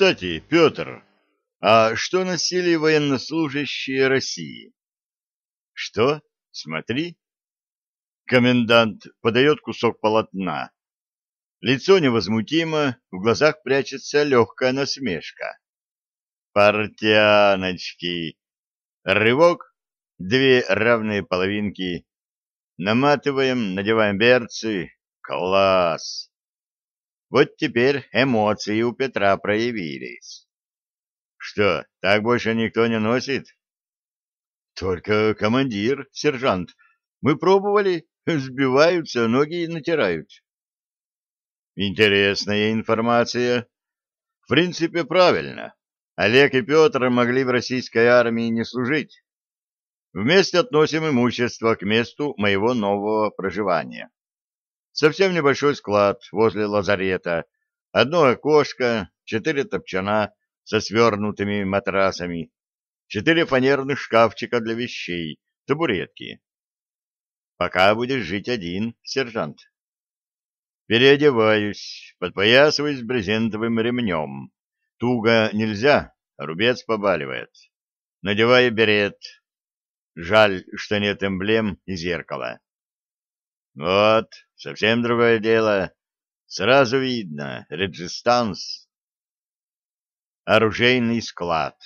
Кстати, Петр, а что носили военнослужащие России? Что? Смотри. Комендант подает кусок полотна. Лицо невозмутимо, в глазах прячется легкая насмешка. Портяночки. Рывок, две равные половинки. Наматываем, надеваем берцы. Класс! Вот теперь эмоции у Петра проявились. Что, так больше никто не носит? Только командир, сержант. Мы пробовали, сбиваются, ноги натирают. Интересная информация. В принципе, правильно. Олег и Петр могли в российской армии не служить. Вместе относим имущество к месту моего нового проживания. Совсем небольшой склад возле лазарета, одно окошко, четыре топчана со свернутыми матрасами, четыре фанерных шкафчика для вещей, табуретки. Пока будешь жить один, сержант. Переодеваюсь, подпоясываюсь брезентовым ремнем. Туго нельзя, рубец побаливает. Надеваю берет. Жаль, что нет эмблем и зеркала. Вот, совсем другое дело. Сразу видно, реджистанс. Оружейный склад.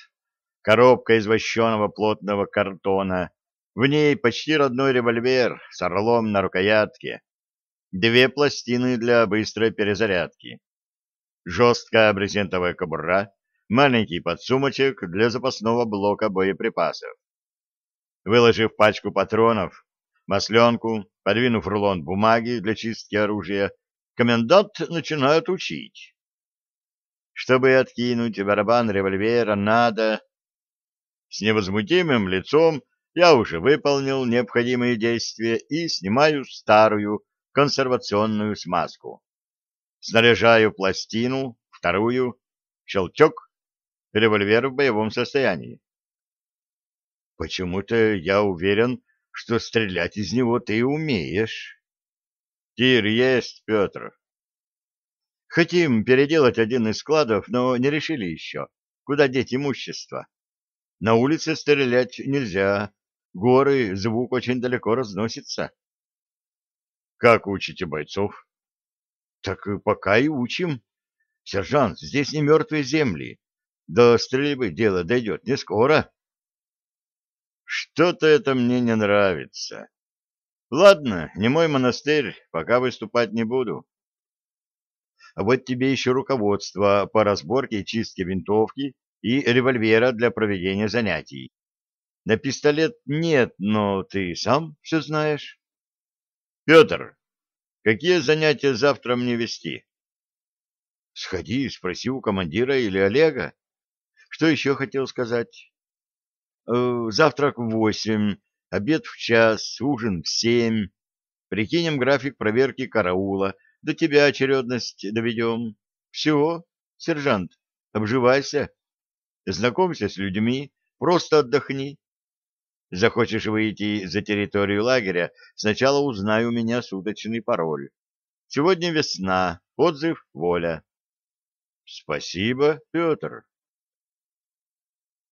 Коробка из вощеного плотного картона. В ней почти родной револьвер с орлом на рукоятке. Две пластины для быстрой перезарядки жесткая брезентовая кобура, маленький подсумочек для запасного блока боеприпасов. Выложив пачку патронов, масленку, подвинув рулон бумаги для чистки оружия, комендант начинает учить. Чтобы откинуть барабан револьвера, надо... С невозмутимым лицом я уже выполнил необходимые действия и снимаю старую консервационную смазку. Снаряжаю пластину, вторую, щелчок, револьвер в боевом состоянии. Почему-то я уверен, что стрелять из него ты умеешь. Тир есть, Петр. Хотим переделать один из складов, но не решили еще, куда деть имущество. На улице стрелять нельзя, горы, звук очень далеко разносится. Как учите бойцов? Так пока и учим. Сержант, здесь не мертвые земли. До стрельбы дело дойдет не скоро. Что-то это мне не нравится. Ладно, не мой монастырь, пока выступать не буду. А вот тебе еще руководство по разборке и чистке винтовки и револьвера для проведения занятий. На пистолет нет, но ты сам все знаешь. Петр, Какие занятия завтра мне вести? Сходи, спроси у командира или Олега. Что еще хотел сказать? Э, завтрак в восемь, обед в час, ужин в семь. Прикинем график проверки караула, до тебя очередность доведем. Все, сержант, обживайся, знакомься с людьми, просто отдохни. Захочешь выйти за территорию лагеря, сначала узнай у меня суточный пароль. Сегодня весна, отзыв воля. Спасибо, Петр.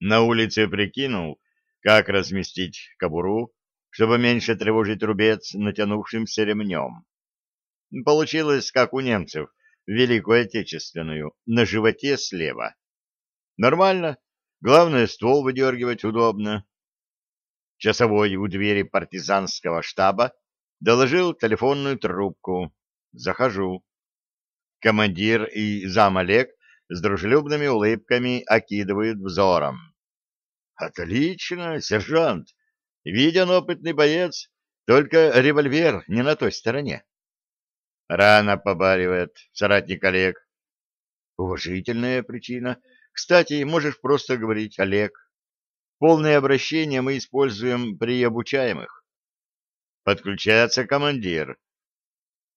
На улице прикинул, как разместить кобуру, чтобы меньше тревожить рубец натянувшимся ремнем. Получилось, как у немцев, Великую Отечественную, на животе слева. Нормально, главное, ствол выдергивать удобно часовой у двери партизанского штаба, доложил телефонную трубку. Захожу. Командир и зам Олег с дружелюбными улыбками окидывают взором. «Отлично, сержант! Виден опытный боец, только револьвер не на той стороне». Рано побаривает соратник Олег. Уважительная причина. Кстати, можешь просто говорить Олег. Полное обращение мы используем при обучаемых. Подключается командир.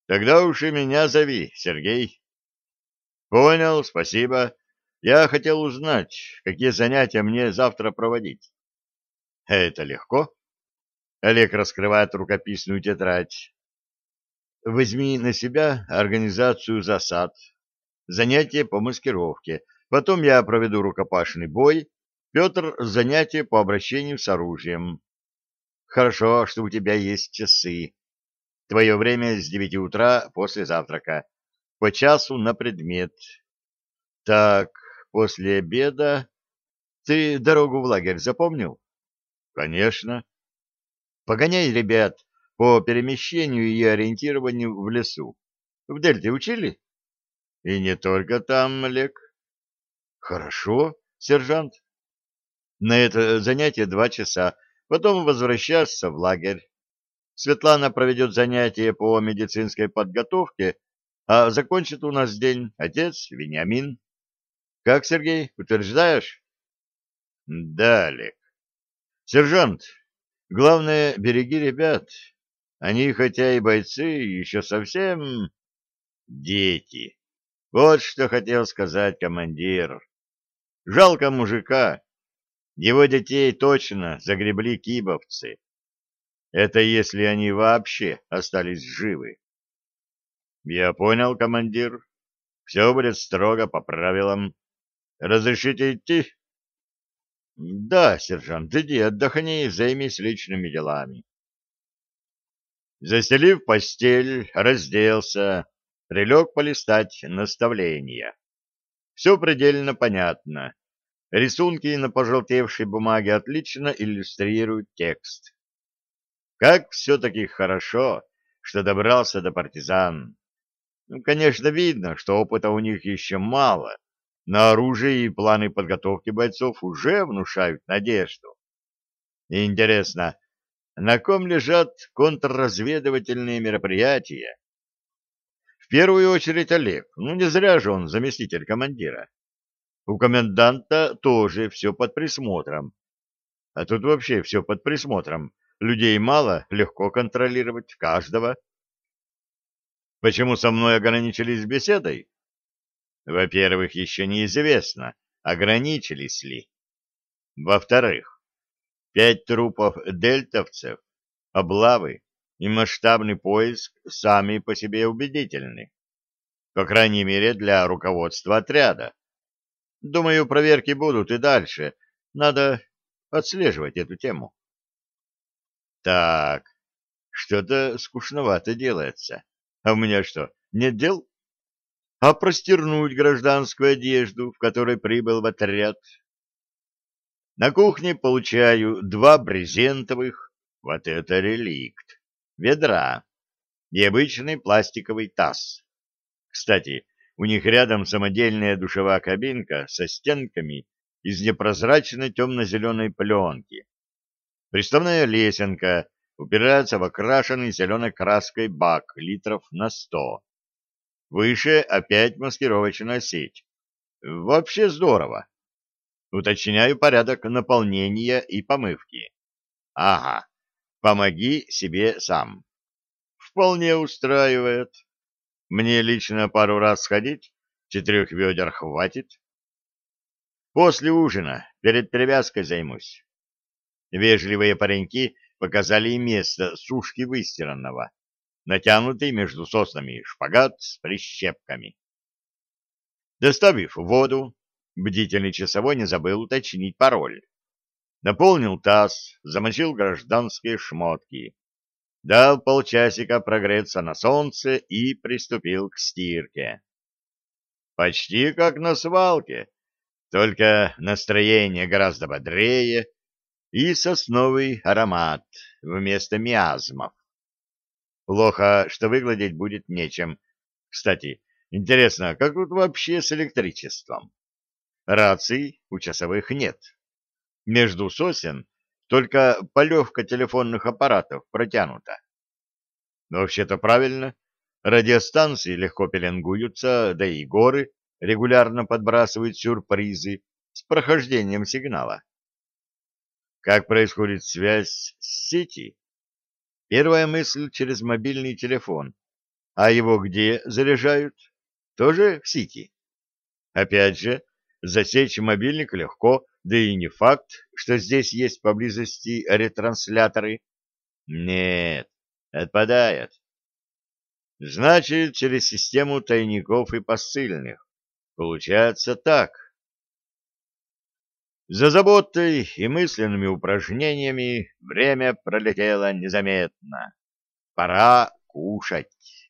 Тогда уж и меня зови, Сергей. Понял, спасибо. Я хотел узнать, какие занятия мне завтра проводить. Это легко. Олег раскрывает рукописную тетрадь. Возьми на себя организацию засад, занятия по маскировке, Потом я проведу рукопашный бой, Петр — занятие по обращению с оружием. Хорошо, что у тебя есть часы. Твое время с девяти утра после завтрака. По часу на предмет. Так, после обеда... Ты дорогу в лагерь запомнил? Конечно. Погоняй ребят по перемещению и ориентированию в лесу. В Дельте учили? И не только там, Олег. Хорошо, сержант. На это занятие два часа, потом возвращаться в лагерь. Светлана проведет занятие по медицинской подготовке, а закончит у нас день отец Вениамин. Как, Сергей, утверждаешь? Да, Олег. Сержант, главное, береги ребят. Они, хотя и бойцы, еще совсем дети. Вот что хотел сказать командир. Жалко мужика. Его детей точно загребли кибовцы. Это если они вообще остались живы. Я понял, командир. Все будет строго по правилам. Разрешите идти? Да, сержант, иди, отдохни и займись личными делами. Застелив постель, разделся, прилег полистать наставления. Все предельно понятно. Рисунки на пожелтевшей бумаге отлично иллюстрируют текст. Как все-таки хорошо, что добрался до партизан. Ну, конечно, видно, что опыта у них еще мало, но оружие и планы подготовки бойцов уже внушают надежду. Интересно, на ком лежат контрразведывательные мероприятия? В первую очередь Олег, ну не зря же он заместитель командира. У коменданта тоже все под присмотром. А тут вообще все под присмотром. Людей мало, легко контролировать каждого. Почему со мной ограничились беседой? Во-первых, еще неизвестно, ограничились ли. Во-вторых, пять трупов дельтовцев, облавы и масштабный поиск сами по себе убедительны. По крайней мере, для руководства отряда. Думаю, проверки будут и дальше. Надо отслеживать эту тему. Так, что-то скучновато делается. А у меня что, нет дел? А простернуть гражданскую одежду, в которой прибыл в отряд. На кухне получаю два брезентовых, вот это реликт, ведра и обычный пластиковый таз. Кстати, у них рядом самодельная душевая кабинка со стенками из непрозрачной темно-зеленой пленки. Приставная лесенка упирается в окрашенный зеленой краской бак литров на сто. Выше опять маскировочная сеть. Вообще здорово. Уточняю порядок наполнения и помывки. Ага, помоги себе сам. Вполне устраивает. Мне лично пару раз сходить, четырех ведер хватит. После ужина, перед привязкой займусь. Вежливые пареньки показали и место сушки выстиранного натянутый между соснами шпагат с прищепками. Доставив воду, бдительный часовой не забыл уточнить пароль. Наполнил таз, замочил гражданские шмотки, дал полчасика прогреться на солнце и приступил к стирке. Почти как на свалке, только настроение гораздо бодрее и сосновый аромат вместо миазмов. Плохо, что выгладить будет нечем. Кстати, интересно, как тут вообще с электричеством? Раций у часовых нет. Между сосен только полевка телефонных аппаратов протянута. Но вообще-то правильно. Радиостанции легко пеленгуются, да и горы регулярно подбрасывают сюрпризы с прохождением сигнала. Как происходит связь с сети? Первая мысль через мобильный телефон. А его где заряжают? Тоже в сети. Опять же, засечь мобильник легко, да и не факт, что здесь есть поблизости ретрансляторы. Нет, отпадает. Значит, через систему тайников и посыльных. Получается так. За заботой и мысленными упражнениями время пролетело незаметно. Пора кушать.